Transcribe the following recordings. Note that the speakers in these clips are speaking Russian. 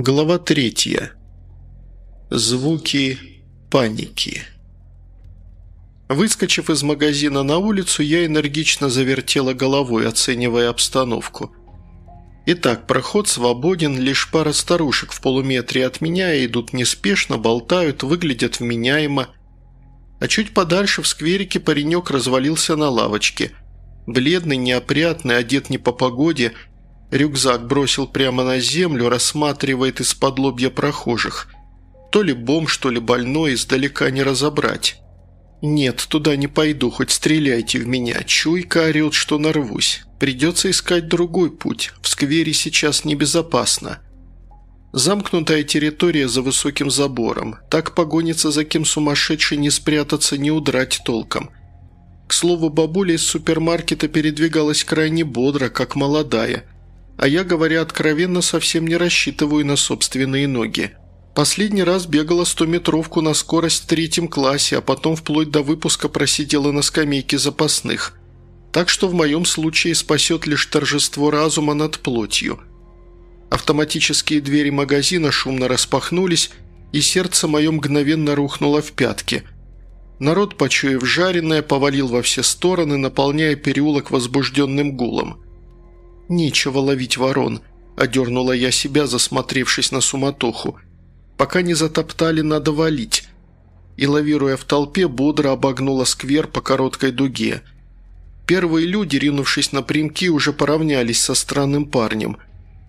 Глава третья. Звуки паники. Выскочив из магазина на улицу, я энергично завертела головой, оценивая обстановку. Итак, проход свободен, лишь пара старушек в полуметре от меня идут неспешно, болтают, выглядят вменяемо. А чуть подальше в скверике паренек развалился на лавочке. Бледный, неопрятный, одет не по погоде – Рюкзак бросил прямо на землю, рассматривает из-под лобья прохожих. То ли бомж, то ли больной, издалека не разобрать. «Нет, туда не пойду, хоть стреляйте в меня. Чуйка орет, что нарвусь. Придется искать другой путь. В сквере сейчас небезопасно». Замкнутая территория за высоким забором. Так погонится за кем сумасшедший не спрятаться, не удрать толком. К слову, бабуля из супермаркета передвигалась крайне бодро, как молодая – а я, говоря откровенно, совсем не рассчитываю на собственные ноги. Последний раз бегала стометровку на скорость в третьем классе, а потом вплоть до выпуска просидела на скамейке запасных. Так что в моем случае спасет лишь торжество разума над плотью. Автоматические двери магазина шумно распахнулись, и сердце мое мгновенно рухнуло в пятки. Народ, почуяв жареное, повалил во все стороны, наполняя переулок возбужденным гулом. «Нечего ловить ворон», – одернула я себя, засмотревшись на суматоху. «Пока не затоптали, надо валить». И, лавируя в толпе, бодро обогнула сквер по короткой дуге. Первые люди, ринувшись напрямки, уже поравнялись со странным парнем.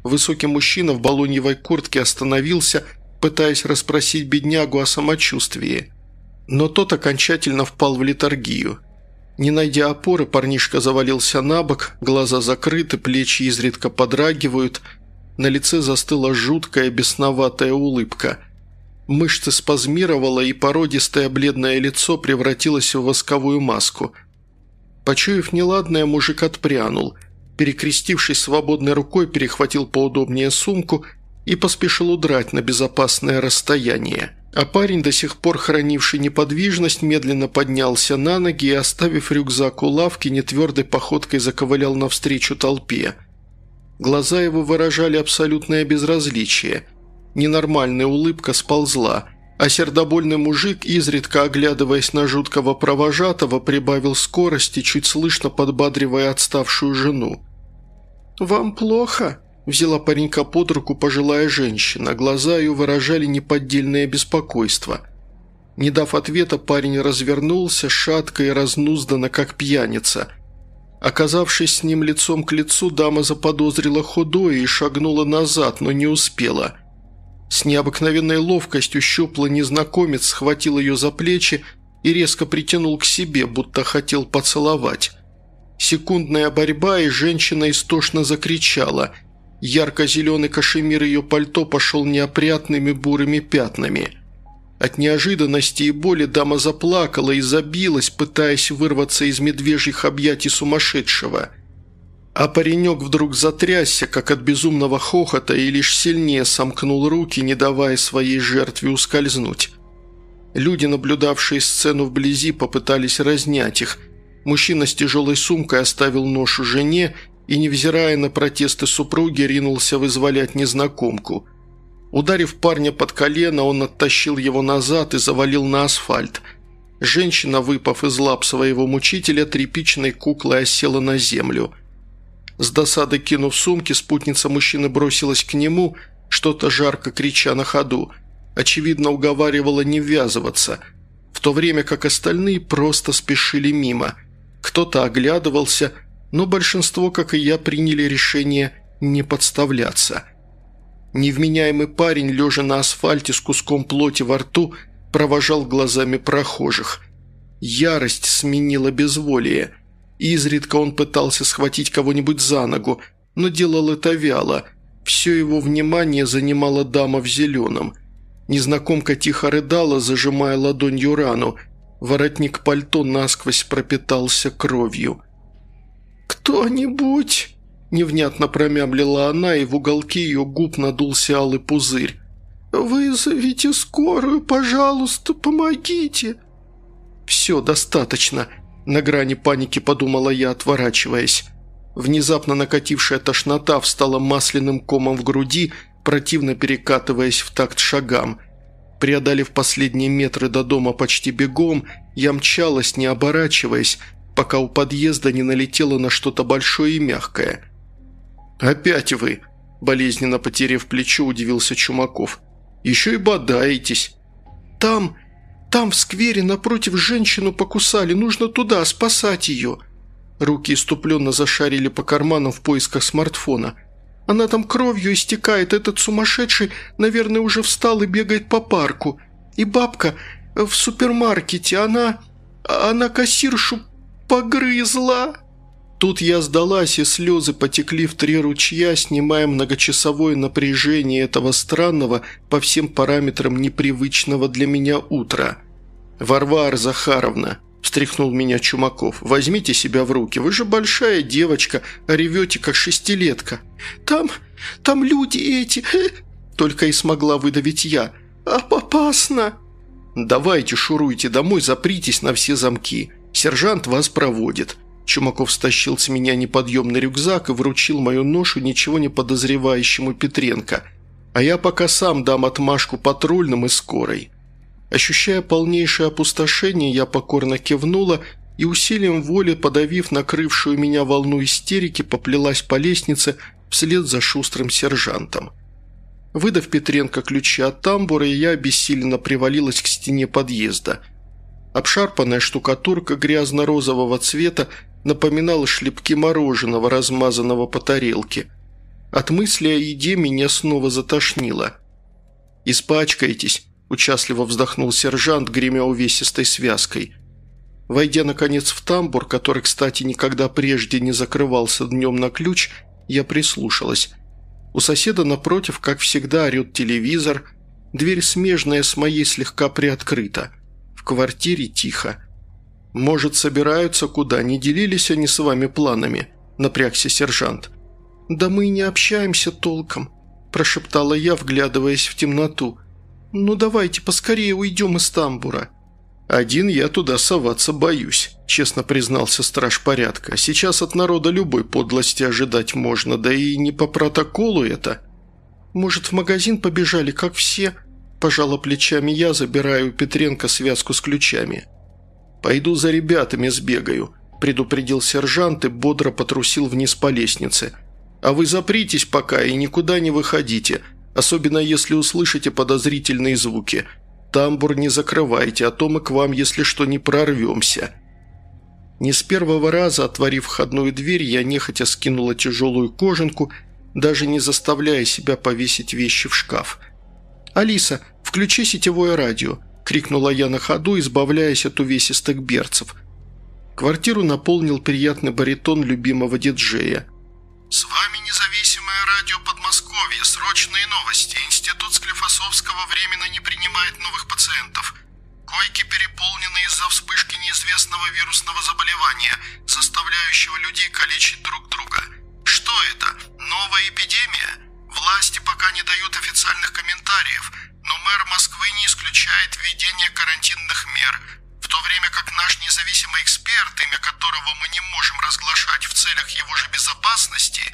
Высокий мужчина в балоньевой куртке остановился, пытаясь расспросить беднягу о самочувствии. Но тот окончательно впал в литургию – не найдя опоры, парнишка завалился на бок, глаза закрыты, плечи изредка подрагивают, на лице застыла жуткая бесноватая улыбка. Мышцы спазмировало, и породистое бледное лицо превратилось в восковую маску. Почуяв неладное, мужик отпрянул. Перекрестившись свободной рукой, перехватил поудобнее сумку и поспешил удрать на безопасное расстояние. А парень, до сих пор хранивший неподвижность, медленно поднялся на ноги и, оставив рюкзак у лавки, нетвердой походкой заковылял навстречу толпе. Глаза его выражали абсолютное безразличие. Ненормальная улыбка сползла, а сердобольный мужик, изредка оглядываясь на жуткого провожатого, прибавил скорости, чуть слышно подбадривая отставшую жену. «Вам плохо?» Взяла паренька под руку пожилая женщина, глаза ее выражали неподдельное беспокойство. Не дав ответа, парень развернулся, шатко и разнузданно, как пьяница. Оказавшись с ним лицом к лицу, дама заподозрила худое и шагнула назад, но не успела. С необыкновенной ловкостью щуплый незнакомец схватил ее за плечи и резко притянул к себе, будто хотел поцеловать. Секундная борьба, и женщина истошно закричала – Ярко-зеленый кашемир ее пальто пошел неопрятными бурыми пятнами. От неожиданности и боли дама заплакала и забилась, пытаясь вырваться из медвежьих объятий сумасшедшего. А паренек вдруг затрясся, как от безумного хохота, и лишь сильнее сомкнул руки, не давая своей жертве ускользнуть. Люди, наблюдавшие сцену вблизи, попытались разнять их. Мужчина с тяжелой сумкой оставил нож у жене и, невзирая на протесты супруги, ринулся вызволять незнакомку. Ударив парня под колено, он оттащил его назад и завалил на асфальт. Женщина, выпав из лап своего мучителя, тряпичной куклой осела на землю. С досады кинув сумки, спутница мужчины бросилась к нему, что-то жарко крича на ходу. Очевидно, уговаривала не ввязываться, в то время как остальные просто спешили мимо. Кто-то оглядывался – но большинство, как и я, приняли решение не подставляться. Невменяемый парень, лежа на асфальте с куском плоти во рту, провожал глазами прохожих. Ярость сменила безволие. Изредка он пытался схватить кого-нибудь за ногу, но делал это вяло. Все его внимание занимала дама в зеленом. Незнакомка тихо рыдала, зажимая ладонью рану. Воротник пальто насквозь пропитался кровью. «Кто-нибудь!» – невнятно промямлила она, и в уголке ее губ надулся алый пузырь. «Вызовите скорую, пожалуйста, помогите!» «Все, достаточно!» – на грани паники подумала я, отворачиваясь. Внезапно накатившая тошнота встала масляным комом в груди, противно перекатываясь в такт шагам. Преодолев последние метры до дома почти бегом, я мчалась, не оборачиваясь, пока у подъезда не налетела на что-то большое и мягкое. «Опять вы!» – болезненно потеряв плечо, удивился Чумаков. «Еще и бодаетесь!» «Там, там в сквере напротив женщину покусали, нужно туда, спасать ее!» Руки иступленно зашарили по карманам в поисках смартфона. «Она там кровью истекает, этот сумасшедший, наверное, уже встал и бегает по парку. И бабка в супермаркете, она... она кассиршу погрызла!» Тут я сдалась, и слезы потекли в три ручья, снимая многочасовое напряжение этого странного, по всем параметрам непривычного для меня утра. «Варвара Захаровна», – встряхнул меня Чумаков, – «возьмите себя в руки, вы же большая девочка, а ревете как шестилетка». «Там, там люди эти...» – только и смогла выдавить я. «Опасно!» «Давайте шуруйте домой, запритесь на все замки. Сержант вас проводит». Чумаков стащил с меня неподъемный рюкзак и вручил мою ношу ничего не подозревающему Петренко. А я пока сам дам отмашку патрульным и скорой. Ощущая полнейшее опустошение, я покорно кивнула и усилием воли, подавив накрывшую меня волну истерики, поплелась по лестнице вслед за шустрым сержантом. Выдав Петренко ключи от тамбура, я обессиленно привалилась к стене подъезда. Обшарпанная штукатурка грязно-розового цвета напоминала шлепки мороженого, размазанного по тарелке. От мысли о еде меня снова затошнило. «Испачкаетесь», – участливо вздохнул сержант, гремя увесистой связкой. Войдя, наконец, в тамбур, который, кстати, никогда прежде не закрывался днем на ключ, я прислушалась. У соседа напротив, как всегда, орет телевизор, дверь смежная с моей слегка приоткрыта. Квартире тихо. «Может, собираются куда? Не делились они с вами планами?» – напрягся сержант. «Да мы и не общаемся толком», – прошептала я, вглядываясь в темноту. «Ну давайте поскорее уйдем из тамбура». «Один я туда соваться боюсь», – честно признался страж порядка. «Сейчас от народа любой подлости ожидать можно, да и не по протоколу это». «Может, в магазин побежали, как все?» – пожала плечами я, забираю у Петренко связку с ключами. «Пойду за ребятами сбегаю», – предупредил сержант и бодро потрусил вниз по лестнице. «А вы запритесь пока и никуда не выходите, особенно если услышите подозрительные звуки. Тамбур не закрывайте, а то мы к вам, если что, не прорвемся». Не с первого раза, отворив входную дверь, я нехотя скинула тяжелую кожанку, даже не заставляя себя повесить вещи в шкаф. «Алиса, включи сетевое радио», крикнула я на ходу, избавляясь от увесистых берцев. Квартиру наполнил приятный баритон любимого диджея. «С вами независимое радио Подмосковье. Срочные новости. Институт Склифосовского временно не принимает новых пациентов. Койки переполнены из-за вспышки неизвестного вирусного заболевания, заставляющего людей калечить друг друга. Что это? Новая эпидемия? Пока не дают официальных комментариев – но мэр Москвы не исключает введение карантинных мер, в то время как наш независимый эксперт, имя которого мы не можем разглашать в целях его же безопасности,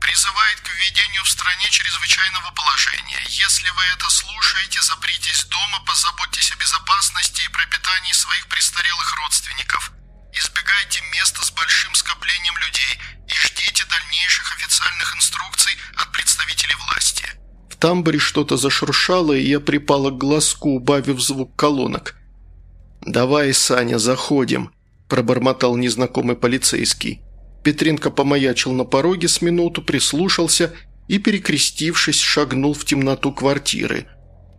призывает к введению в стране чрезвычайного положения. Если вы это слушаете, запритесь дома, позаботьтесь о безопасности и пропитании своих престарелых родственников. Избегайте места с большим скоплением людей и ждите дальнейших официальных инструкций от тамбуре что-то зашуршало, и я припала к глазку, убавив звук колонок. «Давай, Саня, заходим», – пробормотал незнакомый полицейский. Петренко помаячил на пороге с минуту, прислушался и, перекрестившись, шагнул в темноту квартиры.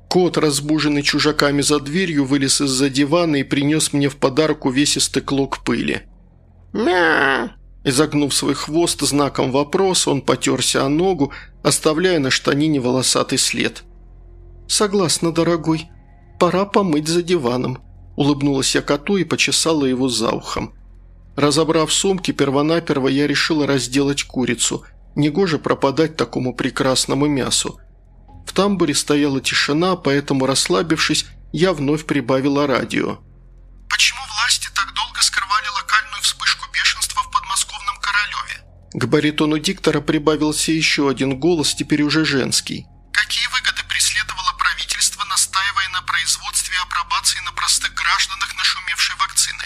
Кот, разбуженный чужаками за дверью, вылез из-за дивана и принес мне в подарок увесистый клок пыли. «Мя!» Изогнув свой хвост знаком вопроса, он потерся о ногу, оставляя на штанине волосатый след. «Согласна, дорогой. Пора помыть за диваном», – улыбнулась я коту и почесала его за ухом. Разобрав сумки, первонаперво я решила разделать курицу. Негоже пропадать такому прекрасному мясу. В тамбуре стояла тишина, поэтому, расслабившись, я вновь прибавила радио. Королеве». К баритону диктора прибавился еще один голос, теперь уже женский. «Какие выгоды преследовало правительство, настаивая на производстве и апробации на простых гражданах нашумевшей вакцины?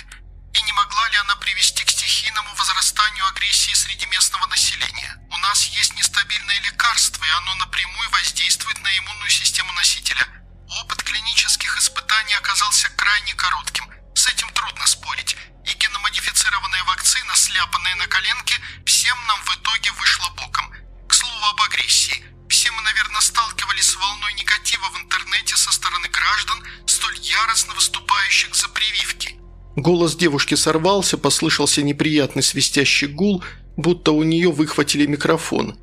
И не могла ли она привести к стихийному возрастанию агрессии среди местного населения? У нас есть нестабильные лекарства. Голос девушки сорвался, послышался неприятный свистящий гул, будто у нее выхватили микрофон.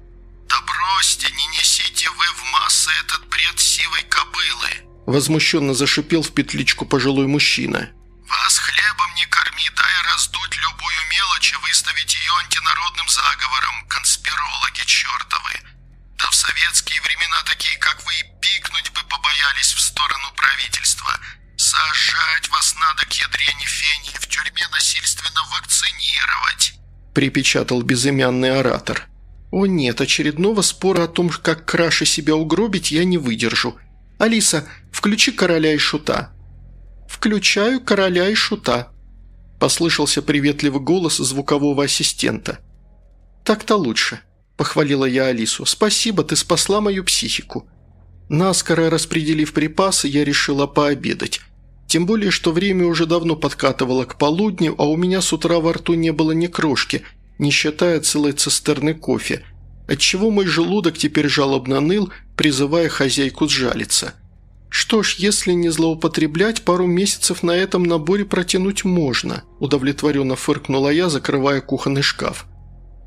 «Да бросьте, не несите вы в массы этот бред сивой кобылы!» Возмущенно зашипел в петличку пожилой мужчина. «Вас хлебом не корми, дай раздуть любую мелочь и выставить ее антинародным заговором, конспирологи чертовы. Да в советские времена такие, как вы, и пикнуть бы побоялись в сторону правительства. Сажать вас надо к ядрене фени и в тюрьме насильственно вакцинировать», припечатал безымянный оратор. «О нет, очередного спора о том, как краше себя угробить, я не выдержу. Алиса, включи короля и шута». «Включаю короля и шута», – послышался приветливый голос звукового ассистента. «Так-то лучше», – похвалила я Алису. «Спасибо, ты спасла мою психику». Наскоро распределив припасы, я решила пообедать. Тем более, что время уже давно подкатывало к полудню, а у меня с утра во рту не было ни крошки, не считая целой цистерны кофе, отчего мой желудок теперь жалобно ныл, призывая хозяйку сжалиться. «Что ж, если не злоупотреблять, пару месяцев на этом наборе протянуть можно», удовлетворенно фыркнула я, закрывая кухонный шкаф.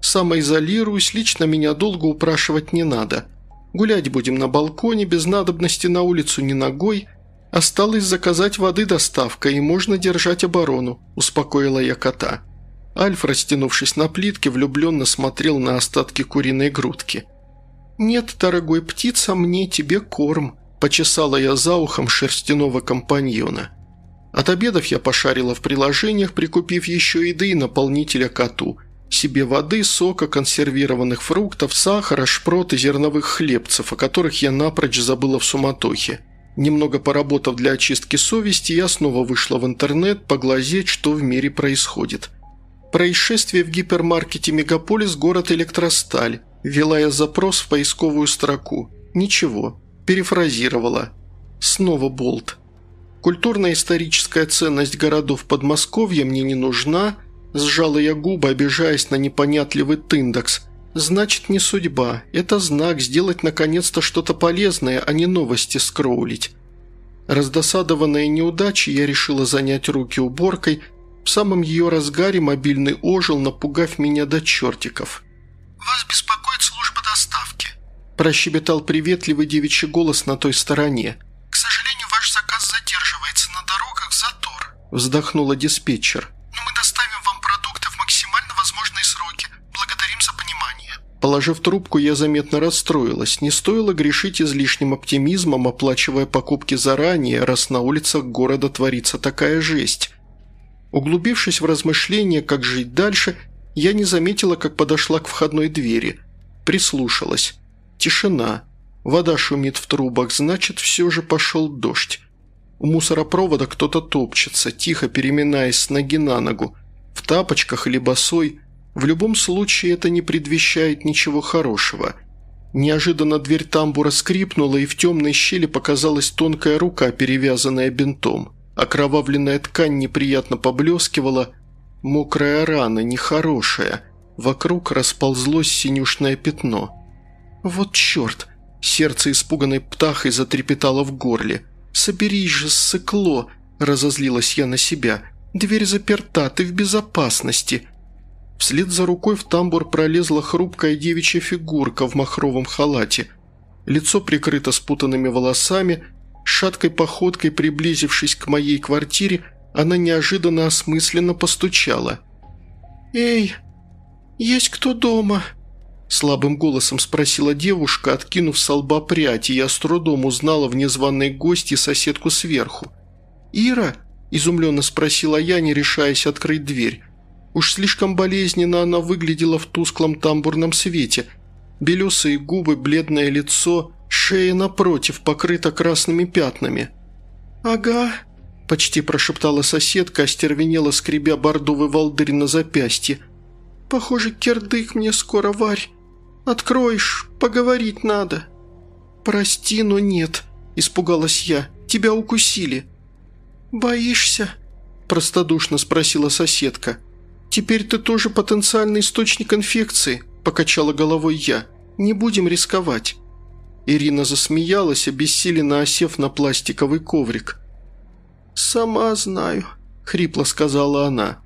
«Самоизолируюсь, лично меня долго упрашивать не надо. Гулять будем на балконе, без надобности на улицу ни ногой. Осталось заказать воды доставка, и можно держать оборону», успокоила я кота. Альф, растянувшись на плитке, влюбленно смотрел на остатки куриной грудки. «Нет, дорогой птица, мне тебе корм», – почесала я за ухом шерстяного компаньона. От обедов я пошарила в приложениях, прикупив еще еды и наполнителя коту. Себе воды, сока, консервированных фруктов, сахара, шпрот и зерновых хлебцев, о которых я напрочь забыла в суматохе. Немного поработав для очистки совести, я снова вышла в интернет поглазеть, что в мире происходит. Происшествие в гипермаркете «Мегаполис» город Электросталь. Вела я запрос в поисковую строку. Ничего. Перефразировала. Снова болт. Культурно-историческая ценность городов Подмосковья мне не нужна. Сжала я губы, обижаясь на непонятливый тындекс. Значит, не судьба. Это знак сделать наконец-то что-то полезное, а не новости скроулить. Раздосадованная неудачей, я решила занять руки уборкой. В самом ее разгаре мобильный ожил, напугав меня до чертиков. «Вас беспокоит служба доставки», – прощебетал приветливый девичий голос на той стороне. «К сожалению, ваш заказ задерживается на дорогах затор», – вздохнула диспетчер. Положив трубку, я заметно расстроилась. Не стоило грешить излишним оптимизмом, оплачивая покупки заранее, раз на улицах города творится такая жесть. Углубившись в размышления, как жить дальше, я не заметила, как подошла к входной двери. Прислушалась. Тишина. Вода шумит в трубах, значит, все же пошел дождь. У мусоропровода кто-то топчется, тихо переминаясь с ноги на ногу. В тапочках или босой. В любом случае это не предвещает ничего хорошего. Неожиданно дверь тамбура скрипнула, и в темной щели показалась тонкая рука, перевязанная бинтом. Окровавленная ткань неприятно поблескивала. Мокрая рана, нехорошая. Вокруг расползлось синюшное пятно. «Вот черт!» Сердце испуганной птахой затрепетало в горле. «Соберись же, ссыкло!» – разозлилась я на себя. «Дверь заперта, ты в безопасности!» Вслед за рукой в тамбур пролезла хрупкая девичья фигурка в махровом халате. Лицо прикрыто спутанными волосами, шаткой походкой приблизившись к моей квартире, она неожиданно осмысленно постучала. «Эй, есть кто дома?» Слабым голосом спросила девушка, откинув с лба прядь, и я с трудом узнала в незваной гости соседку сверху. «Ира?» – изумленно спросила я, не решаясь открыть дверь. Уж слишком болезненно она выглядела в тусклом тамбурном свете. Белесые губы, бледное лицо, шея напротив покрыта красными пятнами. «Ага», – почти прошептала соседка, остервенела, скребя бордовый волдырь на запястье. «Похоже, кирдык мне скоро, Варь. Откроешь, поговорить надо». «Прости, но нет», – испугалась я. «Тебя укусили». «Боишься?» – простодушно спросила соседка. «Теперь ты тоже потенциальный источник инфекции», – покачала головой я. «Не будем рисковать». Ирина засмеялась, обессиленно осев на пластиковый коврик. «Сама знаю», – хрипло сказала она.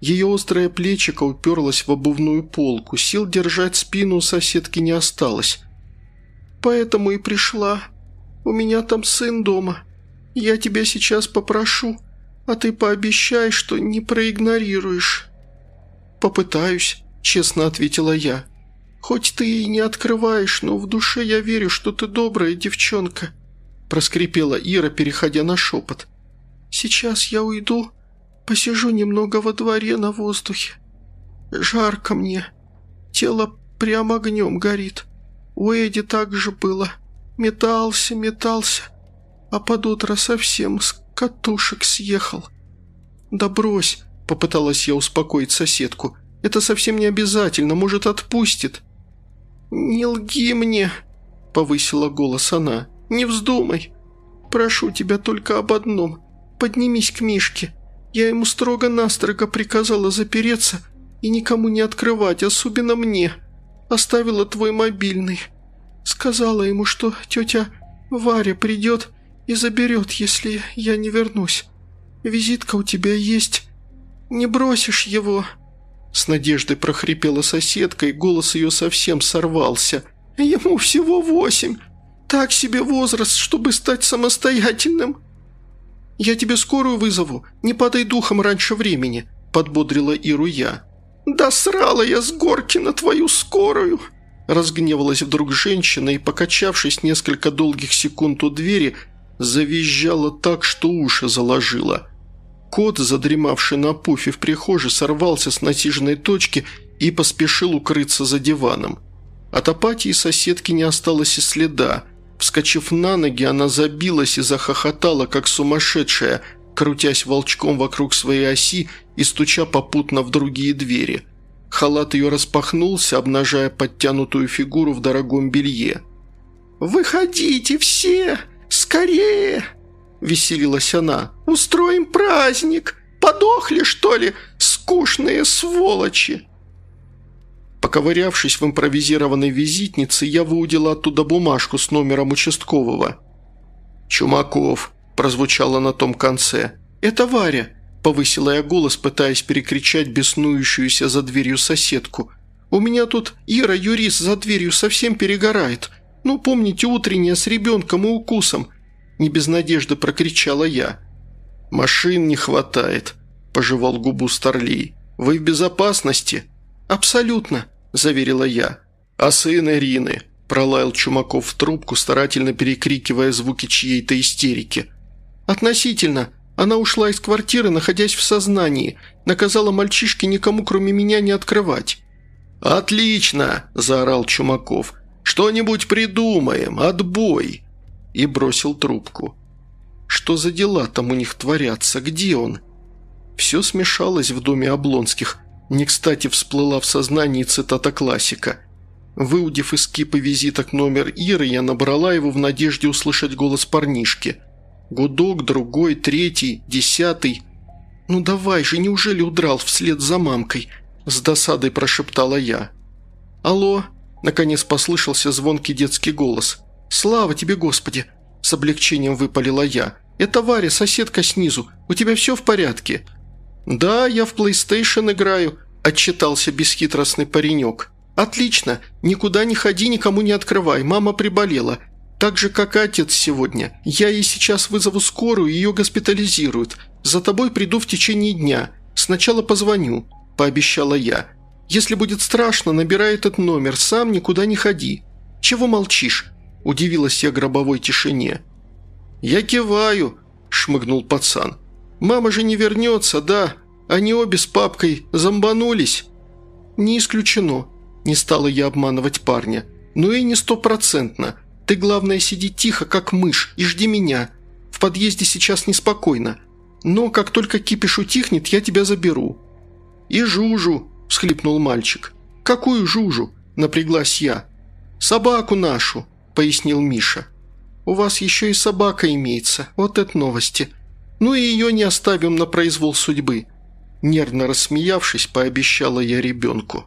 Ее острое плечико уперлось в обувную полку, сил держать спину у соседки не осталось. «Поэтому и пришла. У меня там сын дома. Я тебя сейчас попрошу, а ты пообещай, что не проигнорируешь». «Попытаюсь», – честно ответила я. «Хоть ты и не открываешь, но в душе я верю, что ты добрая девчонка», – проскрипела Ира, переходя на шепот. «Сейчас я уйду, посижу немного во дворе на воздухе. Жарко мне, тело прямо огнем горит. У Эдди так же было. Метался, метался, а под утро совсем с катушек съехал». «Да брось», – попыталась я успокоить соседку. «Это совсем не обязательно, может, отпустит». «Не лги мне», – повысила голос она. «Не вздумай. Прошу тебя только об одном. Поднимись к Мишке. Я ему строго-настрого приказала запереться и никому не открывать, особенно мне. Оставила твой мобильный. Сказала ему, что тетя Варя придет и заберет, если я не вернусь. Визитка у тебя есть. Не бросишь его». С надеждой прохрипела соседка, и голос ее совсем сорвался. «Ему всего восемь. Так себе возраст, чтобы стать самостоятельным». «Я тебе скорую вызову. Не падай духом раньше времени», – подбодрила Иру я. «Да срала я с горки на твою скорую!» Разгневалась вдруг женщина и, покачавшись несколько долгих секунд у двери, завизжала так, что уши заложила. Кот, задремавший на пуфе в прихожей, сорвался с натяжной точки и поспешил укрыться за диваном. От апатии соседки не осталось и следа. Вскочив на ноги, она забилась и захохотала, как сумасшедшая, крутясь волчком вокруг своей оси и стуча попутно в другие двери. Халат ее распахнулся, обнажая подтянутую фигуру в дорогом белье. «Выходите все! Скорее!» – веселилась она. «Устроим праздник! Подохли, что ли, скучные сволочи!» Поковырявшись в импровизированной визитнице, я выудила оттуда бумажку с номером участкового. «Чумаков», – прозвучало на том конце. «Это Варя», – повысила я голос, пытаясь перекричать беснующуюся за дверью соседку. «У меня тут Ира, юрист, за дверью совсем перегорает. Ну, помните, утренняя с ребенком и укусом. Не без надежды прокричала я. «Машин не хватает», – пожевал губу Старлей. «Вы в безопасности?» «Абсолютно», – заверила я. «А сын Ирины?» – пролаял Чумаков в трубку, старательно перекрикивая звуки чьей-то истерики. «Относительно. Она ушла из квартиры, находясь в сознании. Наказала мальчишке никому, кроме меня, не открывать». «Отлично!» – заорал Чумаков. «Что-нибудь придумаем. Отбой!» И бросил трубку. Что за дела там у них творятся? Где он? Все смешалось в доме Облонских. Не кстати всплыла в сознании цитата классика. Выудив из кипы визиток номер Иры, я набрала его в надежде услышать голос парнишки. Гудок, другой, третий, десятый. «Ну давай же, неужели удрал вслед за мамкой?» С досадой прошептала я. «Алло?» – наконец послышался звонкий детский голос. «Слава тебе, Господи!» – с облегчением выпалила я. «Это Варя, соседка снизу. У тебя все в порядке?» «Да, я в PlayStation играю», – отчитался бесхитростный паренек. «Отлично. Никуда не ходи, никому не открывай. Мама приболела. Так же, как и отец сегодня. Я ей сейчас вызову скорую, ее госпитализируют. За тобой приду в течение дня. Сначала позвоню», – пообещала я. «Если будет страшно, набирай этот номер, сам никуда не ходи. Чего молчишь? – удивилась я гробовой тишине. «Я киваю», – шмыгнул пацан. «Мама же не вернется, да? Они обе с папкой зомбанулись». «Не исключено», – не стала я обманывать парня. «Ну и не стопроцентно. Ты, главное, сиди тихо, как мышь, и жди меня. В подъезде сейчас неспокойно. Но как только кипиш утихнет, я тебя заберу». «И Жужу», – всхлипнул мальчик. «Какую Жужу?» – напряглась я. «Собаку нашу», – пояснил Миша. «У вас еще и собака имеется. Вот это новости. Ну и ее не оставим на произвол судьбы». Нервно рассмеявшись, пообещала я ребенку.